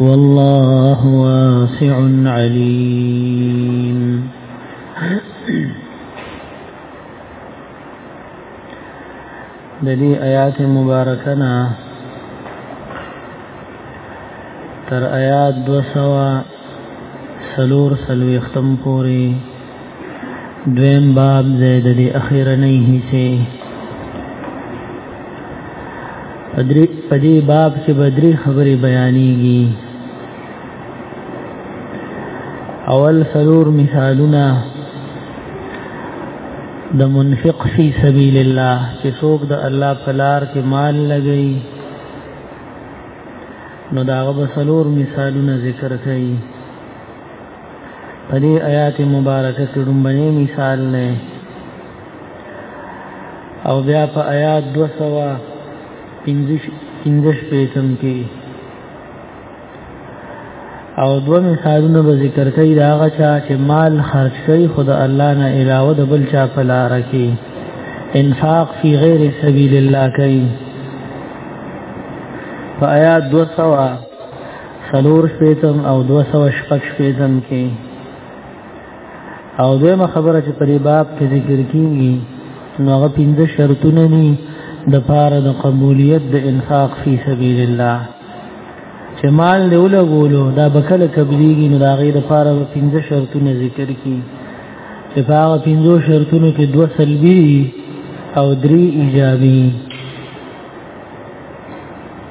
والله واسع عليم د دې آیات مبارکه نه تر آیات 200 سلور سلوي ختم پوري دویم باب زید دی اخیر نه هیڅه پدری پدی باب کې بدری خبرې بیانېږي اول سرور مثالونه د منفق فی سبیل الله چې څوک د الله په لار کې مال لګي نو داغه بسلور مثالونه ذکر کړي په دې آیات مبارکه کې لومړی مثال نه او بیا په آیات 215 پیتم کې او دو مثالونه به ذکر کوي دا هغه چا چې مال خرج کوي خدای الله نه علاوه د بل چا په لار کې انفاق فی غیر سبیل الله کوي په آیات 200 سلور شپیتم او دو سو شپک شپیتم کې او دویمه خبره چې په دې باب کې ذکر کیږي نو هغه پنځه شرطونه دي د پاره د قبولیت د انفاق فی سبیل الله چې مال له ولګولو دا بکله قبلیږي نو دا غي د پاره پنځه شرطونه ذکر کیږي چې په هغه پنځو شرطونو کې دوه سلبي او درې ایجابي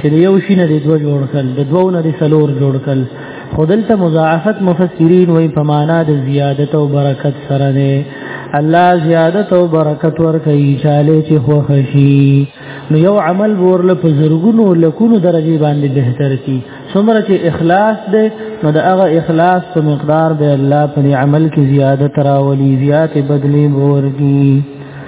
چې د یو شي نه د دوه جوړ کړل د دوو نه د څلور جوړ کړل خو دلته مضاعفت مفسرین وایي په معنا د زیادت او برکت سره دی الله زیادت او برکت ورکوي چاله چې خوښ شي نو یو عمل ورله په زرګونو لکونو درجه باندې بهتر کی څومره چې اخلاص دی نو د هغه اخلاص په مقدار به الله په عمل کې زیادت راولي زیات بدلی ورګي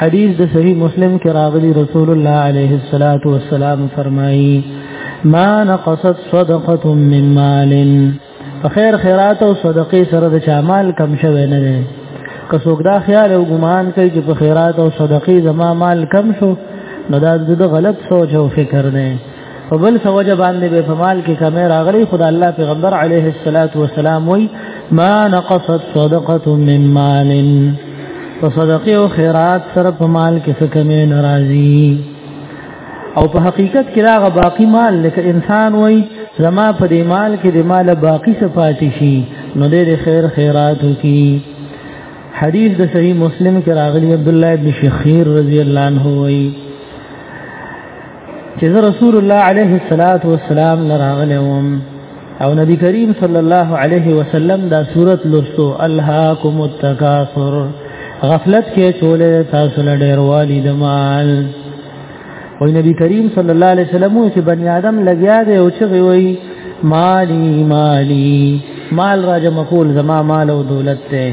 حدیث د صحیح مسلم کې راغلی رسول الله علیه الصلاۃ والسلام فرمایي ما نقصت صدقه من مال فخير خیرات او صدقې سره د چا مال کم شوی نه دی که څوک دا خیال او ګمان کوي چې په خیرات او صدقې زما مال کم شو نو دا د غلط سوچ او فکر نه په بل سوجه باندې به فمال کې کمه راغلي خدای الله پیغمبر علیه الصلاۃ والسلام وای ما نقصت صدقه من مال په صدقه او خیرات سره په مال کې څه کمی ناراضي او په حقیقت کې راغه باقی مال لکه انسان وای زما په دې مال کې د مال باقی څه پاتې شي نو دې خیر خیرات وکي حدیث د صحیح مسلم کې راغلی عبد الله ابن شخیر رضی الله عنه وای چې رسول الله عليه الصلاه والسلام لراغلهم او نبی کریم صلی الله علیه وسلم دا صورت لستو الهاکم التکاثر غفلت کې چولې تاسو له ډېر والی د مال او نبی کریم صلی الله علیه وسلم چې بنی آدم لګیا دی او چې وی مالی مالی مال راجم کول زما مال او دولت ته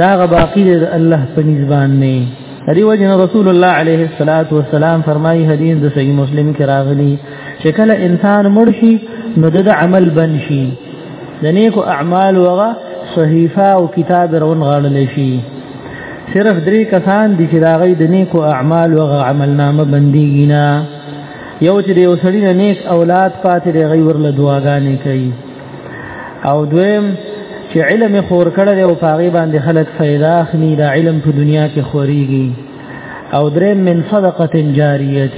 دا غ باقی دی الله په نسبان نه دی وجه رسول الله عليه الصلاه والسلام فرمایي حدیث د صحیح مسلم کې راغلی چې کله انسان مرشي نو د عمل بنشي د نیکو اعمال وغه صحیفه او کتاب رون غړل شي صرف درې کسان دي چې راغی د نیکو اعمال او عملنامه بنديږي نه یو چې یو سړی نه نیک اولاد پاتې دی غي ورله دعاګانې کوي او دویم چې علم خور کړی او پاغي باندې خلک فائدہ اخلي دا علم په دنیا کې خوريږي او دریم من صدقه جاریه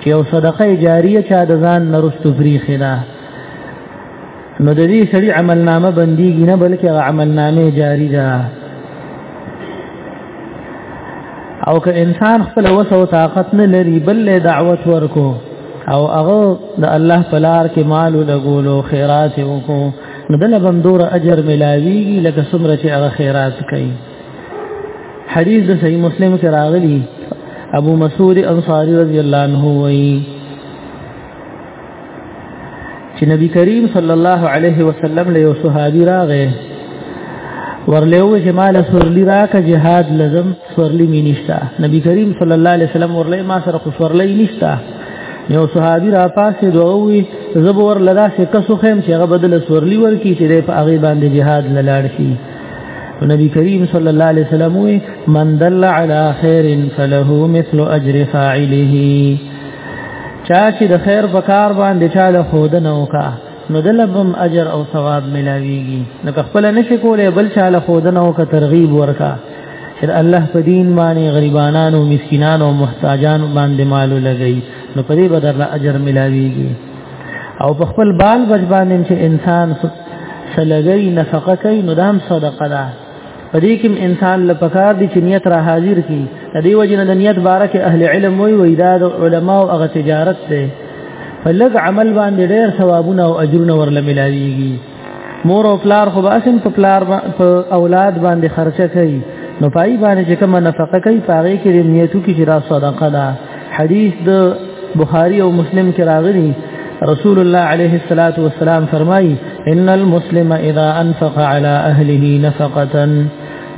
چې یو صدقه جاریه چا د ځان نرستو فریخه ده نو د دې سړي عمل نامه بنديږي نه بلکې عمل نامه جاری ده او که انسان خپل وسو طاقت نه لري بل دعوت ورکو او هغه د الله په لار کې مال لګولو خیرات وکړو نو دله بم دور اجر ملاویږي لکه څومره چې هغه خیرات کوي حدیث د صحیح مسلم کې راغلی ابو مسعود انصاری رضی الله عنه وایي چې نبی کریم صلی الله علیه وسلم له یو صحابي راغې ورلېو چې مال سورلی راکه جهاد لزم سورلی می نشتا نبی کریم صلی الله علیه وسلم ورلې ما سره خو سورلی نشتا یو صحابي را پاسې دوی زبور لدا سه کسو خیم چې هغه بدل سورلی ورکی چې په هغه باندې جهاد لاله شي نبی کریم صلی الله علیه وسلم وی من دل علی خیر فله مثل اجر فاعله چا چې د خیر په کار باندې چا له خود نه وکا نو دلبم اجر او ثواب ملاويږي نو خپل نشي کولای بل چا له خود نه وکا ترغیب ورکا چې الله په دین باندې غریبانو مسکینانو محتاجانو باندې مالو لګي نو په دې بدر له اجر ملاويږي او په خپل بال بچ باندې چې انسان سلګي نفقه کوي نو دام صدقه ده په دې کې انسان لپاره دي چې نیت را حاضر کی د دې وجنه د نیت باره کې اهل علم وی وی دا د علما او هغه تجارت ته په لږ عمل باندې ډېر ثوابونه او اجرونه ورله ملاويږي مور او پلار خو باسم په پلار په اولاد باندې خرچه کوي نو پای باندې چې کوم نفقه کوي پاره کې نیتو کې چې را صدقه ده حدیث د بخاری او مسلم کې راغلی رسول الله عليه الصلاة والسلام فرمای ان المسلم اذا انفق على اهله نفقه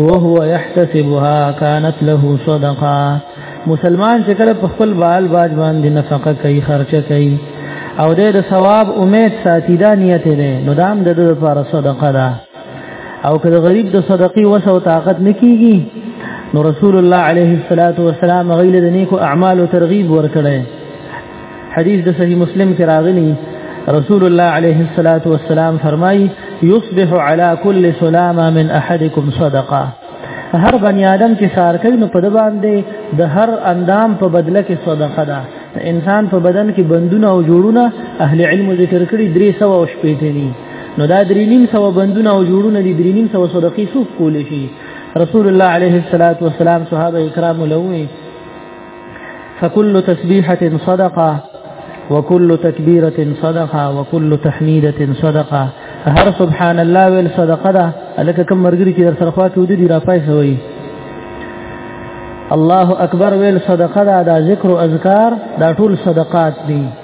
وهو يحتسبها كانت له صدقه مسلمان چې کله په خپل بال باج باندې نفقه کوي خرچه کوي او د ثواب امید ساتي دا نیت دی نو دام د لپاره صدقه ده او که غریب د صدقې وسه او طاقت نکېږي نو رسول الله عليه الصلاة والسلام غیله د نیکو اعمال او ترغیب ورکړي حدیث د صحیح مسلم کې راغلی رسول الله عليه الصلاة والسلام فرمایي يصبح على كل سلامة من احدكم صدقه هر بنی آدم چې سار کوي نو په د باندې د هر اندام په بدله کې صدقه ده انسان په بدن کې بندونه او جوړونه اهل علم ذکر کړي 300 او شپېته دي نو دا درې نیم سو بندونه او جوړونه دي درې نیم سو صدقې څوک کول شي رسول الله عليه الصلاة والسلام صحابه کرام لوي فكل تسبيحة صدقة وكل تكبيرة صدقة وكل تحميدة صدقة هر سبحان الله ویل صدقه ده الکه کم مرګري چې در سرخوا کې ودی را پای شوی الله اکبر ویل صدقه ده دا ذکر او اذکار دا ټول صدقات دي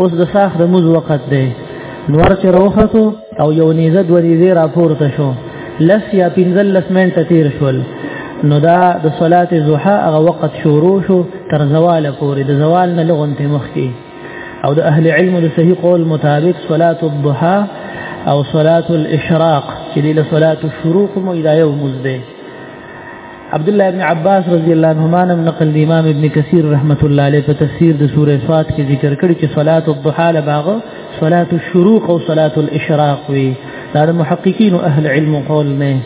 اوس د ساخ د موز وخت دی نور چې روختو او یو نیزه د وریزه راپورته شو لس یا پنځل لس منټه تیر شول نو دا د صلات زوحا هغه وخت شروع شو تر زوال پورې د زوال نه لغونته مخکي او د اهل علم د صحیح قول مطابق صلات الضحى او صلات الاشراق چې د صلات الشروق مو یو مزده عبد الله ابن عباس رضی الله عنهما نم نقل دی امام ابن کثیر رحمت الله علیه په تفسیر د سوره صاد کې ذکر کړی چې صلات الضحى لباغ صلات الشروق او صلات الاشراق وی دا د محققین اهل علم قول نه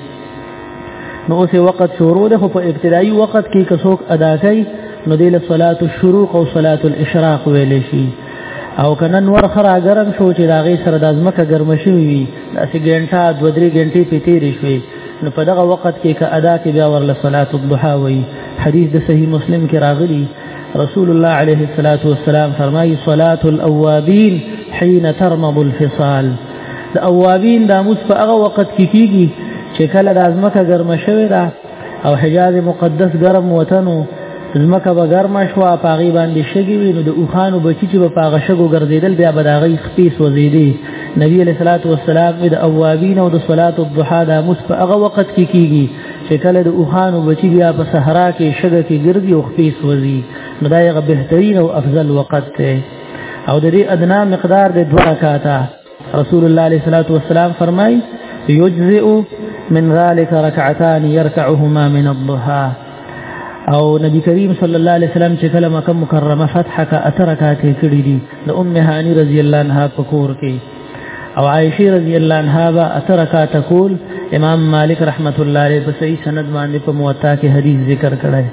نو اوس وخت شروع ده په ابتدایي وخت کې کڅوک ادا کوي نو دله صلات الشروق او صلات الاشراق ویل شي او کنه نور خرا ګرم شو چې راغې سره د ازمکه ګرم شوی وي داسې ګنټه دوه درې ګنټې پیتې رښوي نو په دغه وخت کې که ادا کې بیا ورله صلات الضحى وي حدیث د صحیح مسلم کې راغلی رسول الله عليه الصلاة والسلام فرمایي صلاة الاوابین حين ترمض الفصال د اوابین د موس په هغه وخت کې کیږي چې کله د ازمکه ګرمه شوې ده او حجاز مقدس ګرم وطنو زمکه به ګرمه شوه په هغې باندې شګې وي نو د اوښانو بچي چې به په هغه شګو ګرځېدل بیا به د هغې خپې سوځېدې نبی علیه صلات وسلام د اوابین او د صلات الضحا د مس په هغه وخت کې کیږي چې کله د اوښانو بچي بیا په صحرا کې شګه کې ګرځي او خپې سوځي نو دا یو بهترین او افضل وخت دی او د دې ادنا مقدار د دوه رکعاته رسول الله عليه الصلاة والسلام فرمای يجزئ من ذلك ركعتان يركعهما من الضحى او نبی کریم صلی الله علیه وسلم چې کله مکه مکرمه فتح کا اترکات کړی دي د ام هانی رضی الله عنها په کور کې او عائشه رضی الله عنها با اترکات کول امام مالک رحمت الله علیه په صحیح سند باندې په موطا کې حدیث ذکر کړی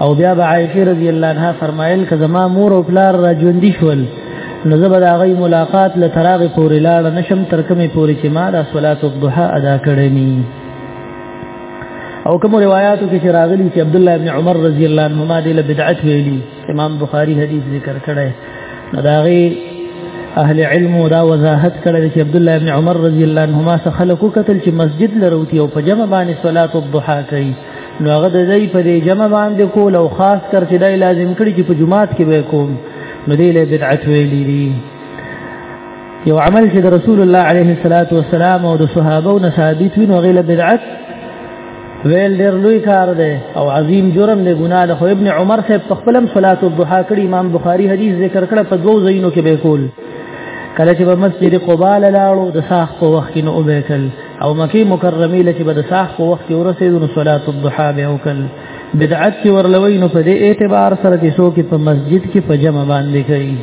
او بیا به عائشه رضی الله عنها فرمایل که زما مور او پلار را ژوند شول نو زه به دا غي ملاقات له تراغ پورې لاړ نشم تر کومې پورې چې ما د صلات الضحى ادا کړې ني او کوم روایتو کې چې راغلي چې عبد الله ابن عمر رضی الله عنهما د بدعت ویلي امام بخاری حدیث ذکر کړی نو دا غي اهل علم دا وضاحت کړل چې عبد الله ابن عمر رضی الله عنهما څخه خلکو قتل چې مسجد لروتی او په جمع باندې صلات الضحى کوي نو هغه د دې په دې جمع باندې کول او خاص کر چې دای لازم کړي چې په جمعات کې به کوم نو دې له بدعت ویلې دي یو عمل چې د رسول الله عليه الصلاه والسلام او د صحابه او ثابت وین او غیله بدعت ویل ډېر لوی کار دی او عظیم جرم دی ګناه له ابن عمر صاحب په خپلم صلات الضحى کړي امام بخاری حدیث ذکر کړ په دوو ځایونو کې به کول کله چې په مسجد قباء لاړو د ساخ په وخت کې نو وبېکل او مکی مکرمه لچې بد ساح په وخت ورسېدو نو صلات الضحى به وکړ بدعت کې ورلوي نو په دې اعتبار سره چې څوک په مسجد کې په جمع باندې کوي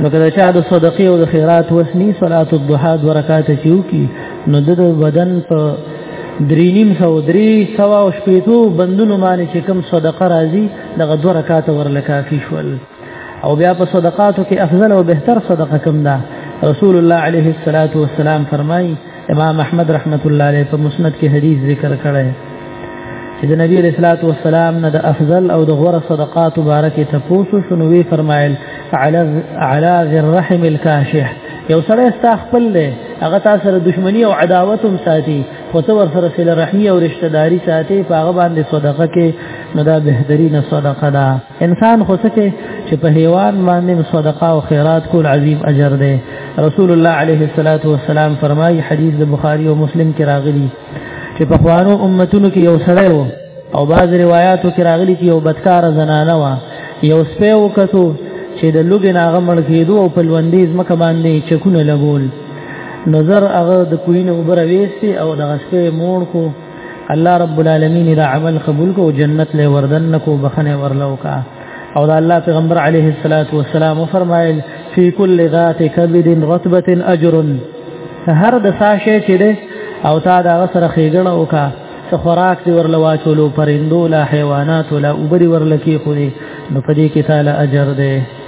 نو کله چې د صدقې او د خیرات وسنی صلات الضحى د رکعات چيو کی نو د بدن په درینیم سو درې سوا او شپېتو بندونو باندې چې کم صدقه راځي دغه دوه رکعات ورلکافي شول او بیا په صدقاتو کې افضل او بهتر صدقه کوم ده رسول الله عليه الصلاه والسلام فرمای امام احمد رحمت الله عليه په مسند کې حدیث ذکر کړی چې د نبی رسول الله والسلام نه د افضل او د غوره صدقات مبارکه تفوسو شنو وی فرمایل على على ذي الرحم الكاشح یو سره ستا خپل دی هغه تاسو سره دښمنی او عداوت هم ساتي خو ته ور سره سره رحمی او رشتہ داری ساتي په هغه باندې صدقه کې نو دا بهترینه صدقه ده انسان خو سکه چې په حیوان باندې صدقه او خیرات کول عظیم اجر دی رسول الله علیه الصلاۃ والسلام فرمایي حدیث د بخاری او مسلم کې راغلی چې په خوانو امتونو کې یو سړی وو او بعض روایتو کې راغلی چې یو بدکار زنانه و یو سپه وکړو چې د لوګ ناغه مړ کېدو او په لوندې ځمکه باندې چکونه لګول نظر هغه د کوینه وبره وېستي او د غسپې مور کو الله رب العالمین دا عمل قبول کو جنت له وردن کو بخنه ورلو کا او دا الله پیغمبر علیه الصلاۃ والسلام فرمایل فی کل ذات کبد رطبه اجر هر د ساشه چې ده او تا دا غسر خېګړه وکا څه خوراک دی ورل واچولو پرندو لا حیوانات لا اوبري ورل کې خو دې نو پدې کې تعالی اجر ده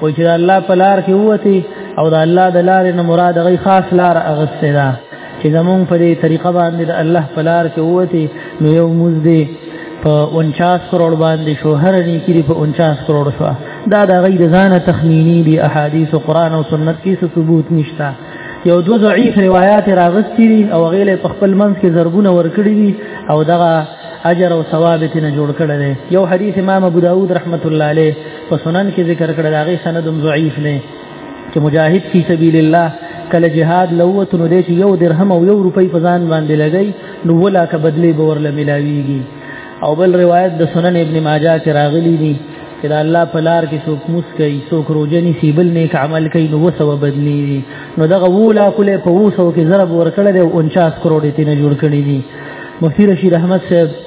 او چې الله په لار کې وتی او د الله د لارې نه مراد غي خاص لار اغسته ده چې زمون په دې طریقه باندې د الله په لار کې وتی نو یو موز دی په 49 کروڑ باندې شو هر نه کړي په 49 کروڑ شو دا د غي د ځانه تخمینی دی احادیث او قران او سنت کې څه ثبوت نشته یو دو ضعیف روایت راغستی دي او غیله په خپل منځ کې ضربونه ورکړي دي او دغه اجر او ثواب ته نه جوړ کړي یو حدیث امام ابو داود رحمت الله علیه په سنن کې ذکر کړل هغه سند ضعیف نه چې مجاهد فی سبیل الله کله جهاد لوت نو دې یو درهم او یو روپۍ په ځان باندې لګی نو ولا ک بدلی به ورله ملاویږي او بل روایت د سنن ابن ماجه کې راغلی دی چې د الله په لار کې څوک موس کوي څوک روزنی سی بل نیک عمل کوي نو وسو بدلی نو دغه ولا کله په وسو کې ضرب ورکړل او 49 کروڑ ته نه جوړ کړی دی مفتی رشید احمد صاحب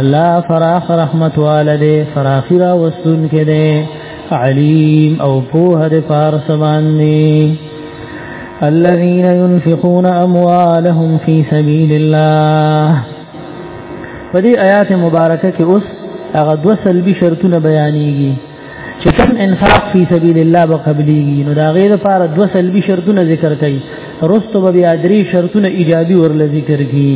الله فراخ رحمت والده فراخی را وستون کې ده علیم او په هر فارس باندې الذين ينفقون اموالهم في سبيل الله په دې آیات مبارکه کې اوس هغه دوه سلبي شرطونه بیانېږي چې کوم انفاق فی سبیل الله به قبليږي نو دا غیر لپاره دوه سلبي شرطونه ذکر کړي رستو به بیا درې شرطونه ایجابي ورل ذکر کړي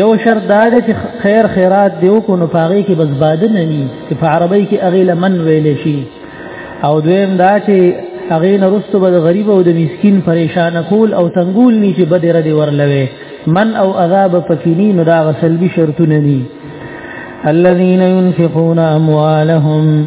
یو شرط دا دی چې خیر خیرات دیو کو نو پاغي کې بس باد نه ني چې په عربی کې اغه لمن ویل شي او دویم دا چې اغه نرستو به غریب او د مسکین پریشان کول او تنګول ني چې بده ردی ورلوي من او عذاب پکینی نو دا غسل به شرطونه ني الذين ينفقون اموالهم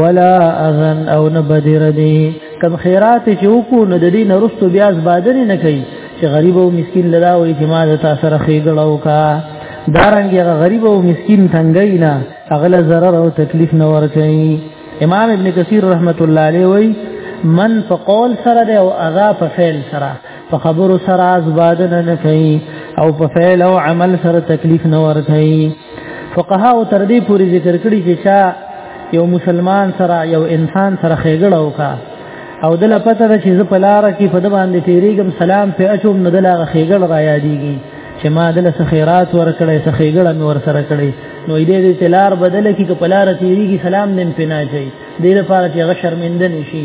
ولا اذن او نبدر دی کم خیرات چې وکړو نو د دې نرستو بیا زبادر نه کوي چې غریب او مسكين لدا وي چې ما د تاسو سره خېګړو کا دارنګ هغه غریب او مسكين تنګي نه اغله zarar او تکلیف نه ور کوي امام ابن کثیر رحمت الله علیه وی من فقول سره او اذا فعل سره په خبرو سره ازباد نه کوي او په فعل او عمل سره تکلیف نه ور کوي فقها او تر دې پوری ذکر کړی چې چا یو مسلمان سره یو انسان سره خېګړه وکا او دل پته ده چې په لار کې په د باندې تیریګم سلام په اچوم نه دلا خېګړه را یادېږي چې ما دل سخیرات ور کړې سخېګړه مې ور سره کړې نو دې دې تلار بدل کی کو پلار تیریږي سلام نن پنا چي دې لپاره چې غشر مندن شي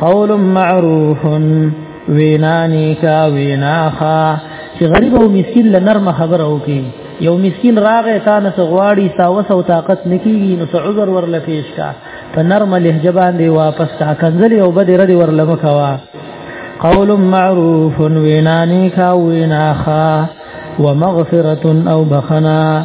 قول معروف وینا نیکا وینا خا چې غریب او مسکین له نرمه خبره وکي یو مسکین راغې تا نه غواړي تاوس او طاقت نکېږي نو عذر ورله پیش کا په نرمه لهجه باندې واپس تا کنځلې او بده رد ورله مکوا قول معروف وینا نیکا وینا خا ومغفرة او بخنا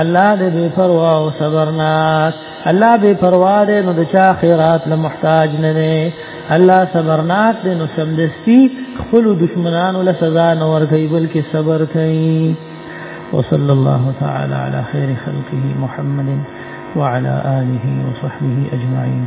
الله دې بے پروا او صبرناک الله بے پروا دې نو د چا خیرات له محتاج نه دی الله صبرناک دې نو سمدستي خپل دشمنانو له سزا نه ورکوي بلکې صبر کوي وصلى الله تعالى على خير خلقه محمد وعلى آله وصحبه أجمعين